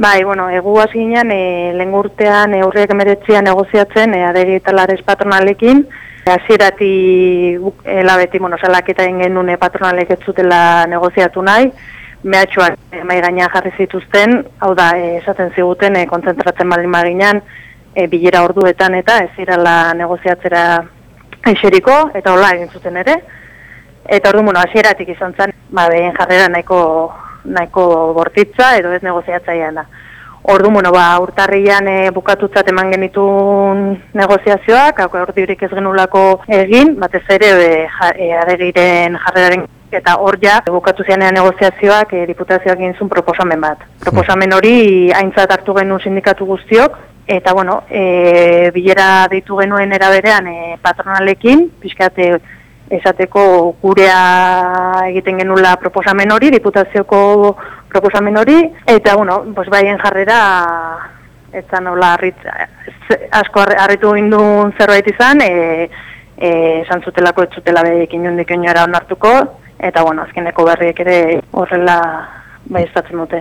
Bai, bueno, egu hasi ginen, e, lehen urtean e, urriak emeretzian negoziatzen, e, adegi talares patronalekin, Hasierati e, labeti, bueno, salaketa genuen e, patronalek ez zutela negoziatu nahi, mehatxuak e, mai gaina jarri zituzten, hau da, e, esaten ziguten, e, kontzentratzen baldin maginan, e, bilera orduetan eta ez irala negoziatzera eseriko, eta hola egin zuten ere. Eta ordu, bueno, hasieratik izan zen, ba, behen jarrera nahiko, nahiko bortitza, edo ez negoziatzailean da. Ordu, bueno, ba, urtarrian e, bukatutzat eman genitun negoziazioak, hau ordiurik ez genulako egin, batez ere e, ja, e, adegiren jarreraren eta hor ja, bukatu zianean negoziazioak e, diputazioak egin zuen proposamen bat. Proposamen hori aintzat hartu genuen sindikatu guztiok, eta bueno, e, bilera deitu genuen eraberean e, patronalekin, pixkate esateko gurea egiten genula proposamen hori, diputazioko proposamen hori, eta bueno, pues baien jarrera ez da nola asko harritu gindun zerbait izan, e, e, esan zutelako ez zutela behekin onartuko, eta bueno, azkeneko berriek ere horrela bai dute.